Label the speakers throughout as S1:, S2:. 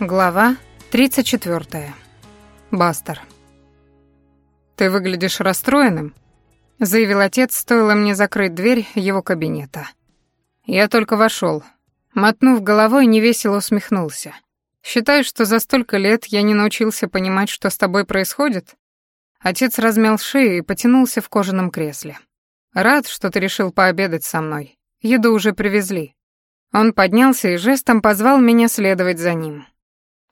S1: Глава 34. Бастер. «Ты выглядишь расстроенным», — заявил отец, стоило мне закрыть дверь его кабинета. Я только вошел. Мотнув головой, невесело усмехнулся. «Считаешь, что за столько лет я не научился понимать, что с тобой происходит?» Отец размял шею и потянулся в кожаном кресле. «Рад, что ты решил пообедать со мной. Еду уже привезли». Он поднялся и жестом позвал меня следовать за ним.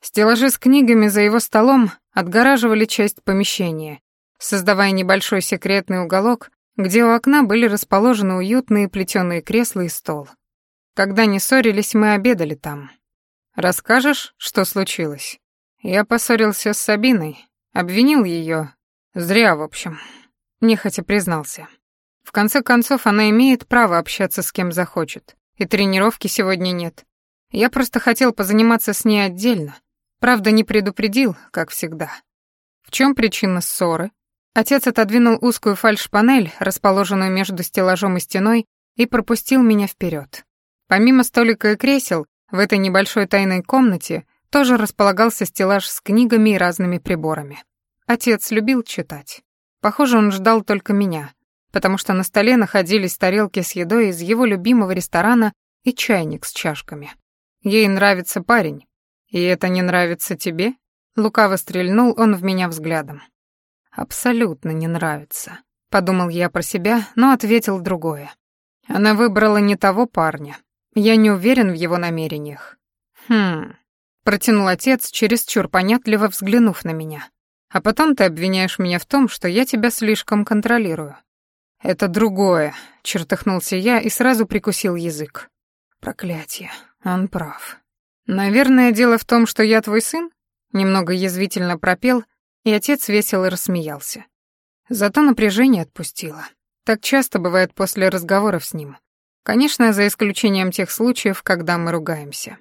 S1: Стеллажи с книгами за его столом отгораживали часть помещения, создавая небольшой секретный уголок, где у окна были расположены уютные плетеные кресла и стол. Когда не ссорились, мы обедали там. Расскажешь, что случилось? Я поссорился с Сабиной, обвинил ее. Зря, в общем. Нехотя признался. В конце концов, она имеет право общаться с кем захочет. И тренировки сегодня нет. Я просто хотел позаниматься с ней отдельно, Правда, не предупредил, как всегда. В чем причина ссоры? Отец отодвинул узкую фальш-панель, расположенную между стеллажом и стеной, и пропустил меня вперед. Помимо столика и кресел, в этой небольшой тайной комнате тоже располагался стеллаж с книгами и разными приборами. Отец любил читать. Похоже, он ждал только меня, потому что на столе находились тарелки с едой из его любимого ресторана и чайник с чашками. Ей нравится парень, «И это не нравится тебе?» Лукаво стрельнул он в меня взглядом. «Абсолютно не нравится», — подумал я про себя, но ответил другое. Она выбрала не того парня. Я не уверен в его намерениях. «Хм...» — протянул отец, чересчур понятливо взглянув на меня. «А потом ты обвиняешь меня в том, что я тебя слишком контролирую». «Это другое», — чертыхнулся я и сразу прикусил язык. «Проклятие, он прав». «Наверное, дело в том, что я твой сын?» Немного язвительно пропел, и отец весело рассмеялся. Зато напряжение отпустило. Так часто бывает после разговоров с ним. Конечно, за исключением тех случаев, когда мы ругаемся.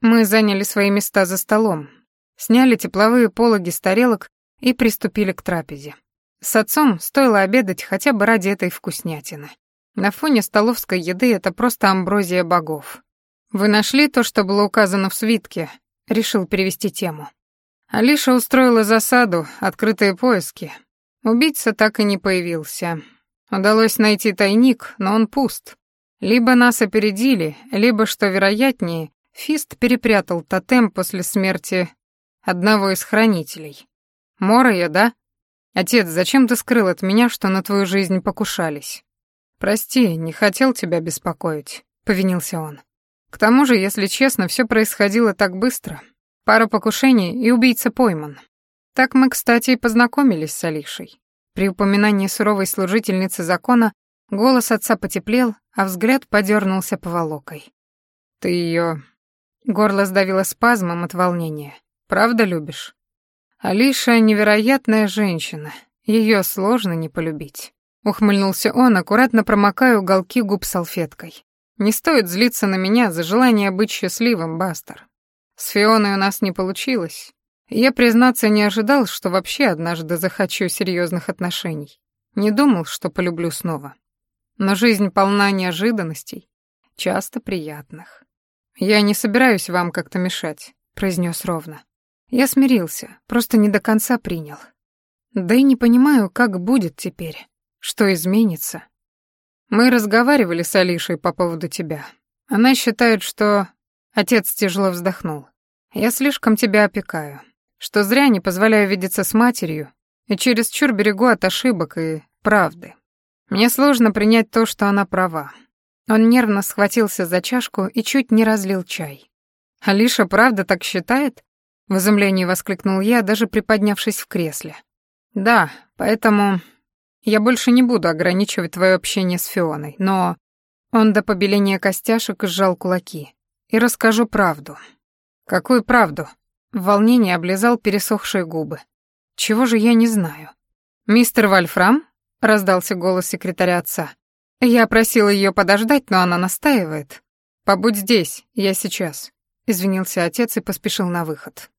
S1: Мы заняли свои места за столом, сняли тепловые пологи с тарелок и приступили к трапезе. С отцом стоило обедать хотя бы ради этой вкуснятины. На фоне столовской еды это просто амброзия богов. «Вы нашли то, что было указано в свитке?» — решил перевести тему. Алиша устроила засаду, открытые поиски. Убийца так и не появился. Удалось найти тайник, но он пуст. Либо нас опередили, либо, что вероятнее, Фист перепрятал тотем после смерти одного из хранителей. Морая, да? Отец, зачем ты скрыл от меня, что на твою жизнь покушались? Прости, не хотел тебя беспокоить, повинился он. К тому же, если честно, все происходило так быстро. Пара покушений, и убийца пойман. Так мы, кстати, и познакомились с Алишей. При упоминании суровой служительницы закона голос отца потеплел, а взгляд подернулся поволокой. «Ты ее...» Горло сдавило спазмом от волнения. «Правда любишь?» «Алиша — невероятная женщина. Ее сложно не полюбить». Ухмыльнулся он, аккуратно промокая уголки губ салфеткой. Не стоит злиться на меня за желание быть счастливым, Бастер. С Фионой у нас не получилось. Я, признаться, не ожидал, что вообще однажды захочу серьезных отношений. Не думал, что полюблю снова. Но жизнь полна неожиданностей, часто приятных. «Я не собираюсь вам как-то мешать», — произнес ровно. Я смирился, просто не до конца принял. Да и не понимаю, как будет теперь, что изменится, мы разговаривали с Алишей по поводу тебя. Она считает, что... Отец тяжело вздохнул. Я слишком тебя опекаю, что зря не позволяю видеться с матерью и чересчур берегу от ошибок и правды. Мне сложно принять то, что она права. Он нервно схватился за чашку и чуть не разлил чай. «Алиша правда так считает?» — в изумлении воскликнул я, даже приподнявшись в кресле. «Да, поэтому я больше не буду ограничивать твое общение с Фионой, но...» Он до побеления костяшек сжал кулаки. «И расскажу правду». «Какую правду?» В волнении облизал пересохшие губы. «Чего же я не знаю?» «Мистер Вольфрам?» — раздался голос секретаря отца. «Я просила ее подождать, но она настаивает. Побудь здесь, я сейчас», — извинился отец и поспешил на выход.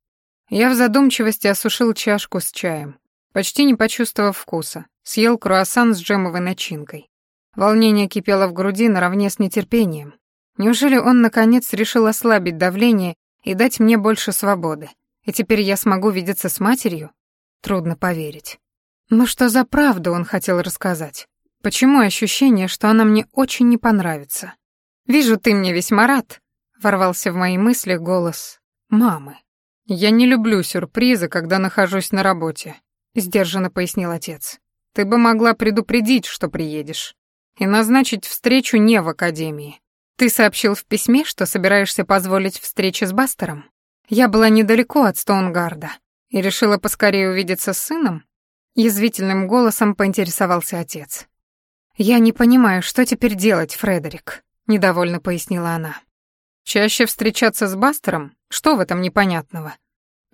S1: Я в задумчивости осушил чашку с чаем, почти не почувствовав вкуса, Съел круассан с джемовой начинкой. Волнение кипело в груди наравне с нетерпением. Неужели он, наконец, решил ослабить давление и дать мне больше свободы. И теперь я смогу видеться с матерью? Трудно поверить. Но что за правду он хотел рассказать? Почему ощущение, что она мне очень не понравится? «Вижу, ты мне весьма рад», — ворвался в мои мысли голос мамы. «Я не люблю сюрпризы, когда нахожусь на работе», — сдержанно пояснил отец. «Ты бы могла предупредить, что приедешь, и назначить встречу не в академии. Ты сообщил в письме, что собираешься позволить встречи с Бастером? Я была недалеко от Стоунгарда и решила поскорее увидеться с сыном?» Язвительным голосом поинтересовался отец. «Я не понимаю, что теперь делать, Фредерик», — недовольно пояснила она. «Чаще встречаться с Бастером? Что в этом непонятного?»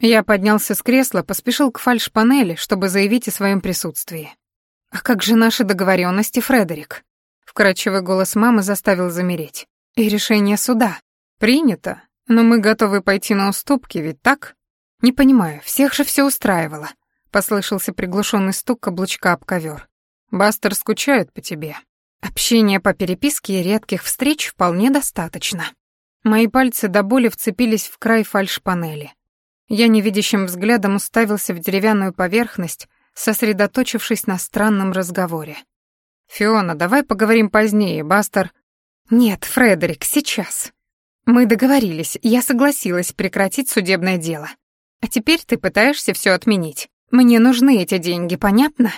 S1: Я поднялся с кресла, поспешил к фальш-панели, чтобы заявить о своем присутствии. «А как же наши договоренности, Фредерик?» Вкрадчивый голос мамы заставил замереть. «И решение суда. Принято, но мы готовы пойти на уступки, ведь так?» «Не понимаю, всех же все устраивало», — послышался приглушенный стук каблучка об ковер. «Бастер скучает по тебе. Общения по переписке и редких встреч вполне достаточно». Мои пальцы до боли вцепились в край фальш-панели. Я невидящим взглядом уставился в деревянную поверхность, сосредоточившись на странном разговоре. «Фиона, давай поговорим позднее, Бастер...» «Нет, Фредерик, сейчас. Мы договорились, я согласилась прекратить судебное дело. А теперь ты пытаешься все отменить. Мне нужны эти деньги, понятно?»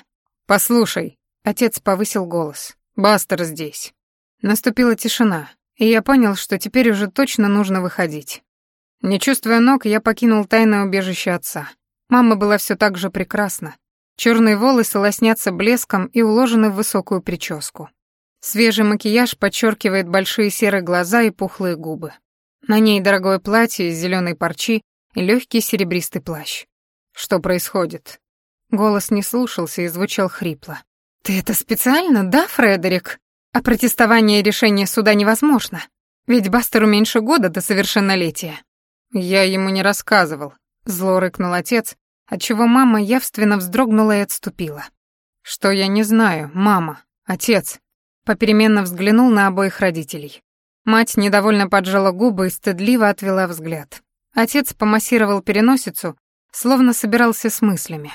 S1: «Послушай», — отец повысил голос, — «Бастер здесь». Наступила тишина, и я понял, что теперь уже точно нужно выходить. Не чувствуя ног, я покинул тайное убежище отца. Мама была все так же прекрасна. Черные волосы лоснятся блеском и уложены в высокую прическу. Свежий макияж подчеркивает большие серые глаза и пухлые губы. На ней дорогое платье из зеленой парчи и легкий серебристый плащ. Что происходит? Голос не слушался и звучал хрипло. «Ты это специально, да, Фредерик? А протестование и решение суда невозможно. Ведь Бастеру меньше года до совершеннолетия. Я ему не рассказывал, зло рыкнул отец, отчего мама явственно вздрогнула и отступила. Что я не знаю, мама, отец, попеременно взглянул на обоих родителей. Мать недовольно поджала губы и стыдливо отвела взгляд. Отец помассировал переносицу, словно собирался с мыслями.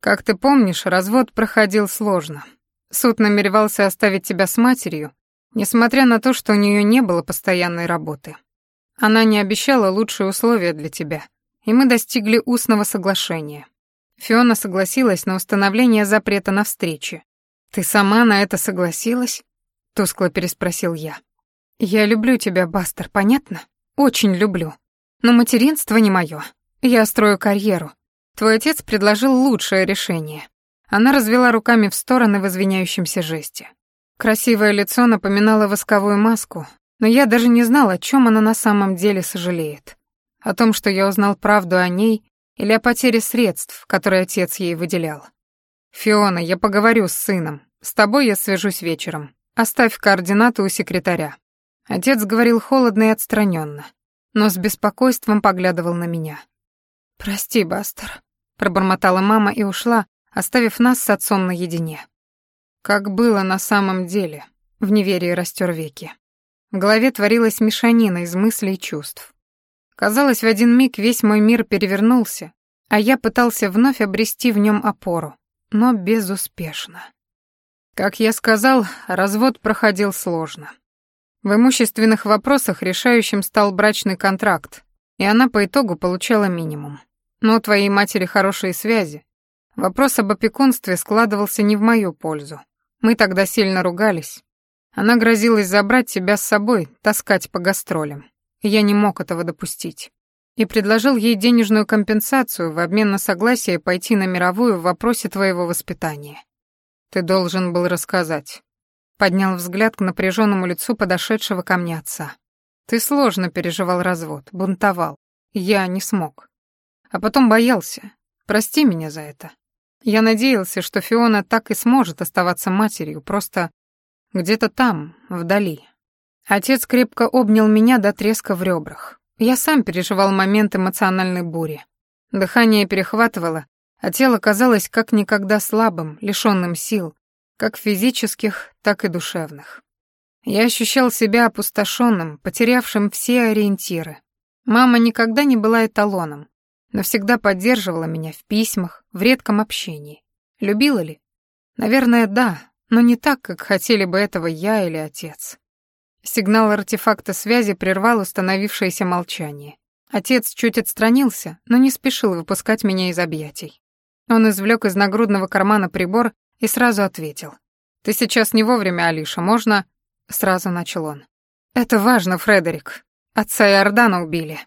S1: Как ты помнишь, развод проходил сложно. Суд намеревался оставить тебя с матерью, несмотря на то, что у нее не было постоянной работы. Она не обещала лучшие условия для тебя, и мы достигли устного соглашения. Фиона согласилась на установление запрета на встречи. «Ты сама на это согласилась?» — тускло переспросил я. «Я люблю тебя, Бастер, понятно? Очень люблю. Но материнство не мое. Я строю карьеру. Твой отец предложил лучшее решение». Она развела руками в стороны в извиняющемся жесте. Красивое лицо напоминало восковую маску, но я даже не знал, о чем она на самом деле сожалеет. О том, что я узнал правду о ней, или о потере средств, которые отец ей выделял. «Фиона, я поговорю с сыном. С тобой я свяжусь вечером. Оставь координаты у секретаря». Отец говорил холодно и отстраненно, но с беспокойством поглядывал на меня. «Прости, Бастер», — пробормотала мама и ушла, оставив нас с отцом наедине. Как было на самом деле, в неверии растер веки. В голове творилась мешанина из мыслей и чувств. Казалось, в один миг весь мой мир перевернулся, а я пытался вновь обрести в нем опору, но безуспешно. Как я сказал, развод проходил сложно. В имущественных вопросах решающим стал брачный контракт, и она по итогу получала минимум. Но у твоей матери хорошие связи. Вопрос об опекунстве складывался не в мою пользу. Мы тогда сильно ругались, она грозилась забрать тебя с собой, таскать по гастролям. И я не мог этого допустить. И предложил ей денежную компенсацию в обмен на согласие пойти на мировую в вопросе твоего воспитания. Ты должен был рассказать. Поднял взгляд к напряженному лицу подошедшего ко мне отца. Ты сложно переживал развод, бунтовал. Я не смог. А потом боялся. Прости меня за это. Я надеялся, что Фиона так и сможет оставаться матерью, просто где-то там, вдали. Отец крепко обнял меня до треска в ребрах. Я сам переживал момент эмоциональной бури. Дыхание перехватывало, а тело казалось как никогда слабым, лишённым сил, как физических, так и душевных. Я ощущал себя опустошенным, потерявшим все ориентиры. Мама никогда не была эталоном, но всегда поддерживала меня в письмах, в редком общении. Любила ли? Наверное, да, но не так, как хотели бы этого я или отец. Сигнал артефакта связи прервал установившееся молчание. Отец чуть отстранился, но не спешил выпускать меня из объятий. Он извлек из нагрудного кармана прибор и сразу ответил. «Ты сейчас не вовремя, Алиша, можно...» Сразу начал он. «Это важно, Фредерик. Отца Иордана убили».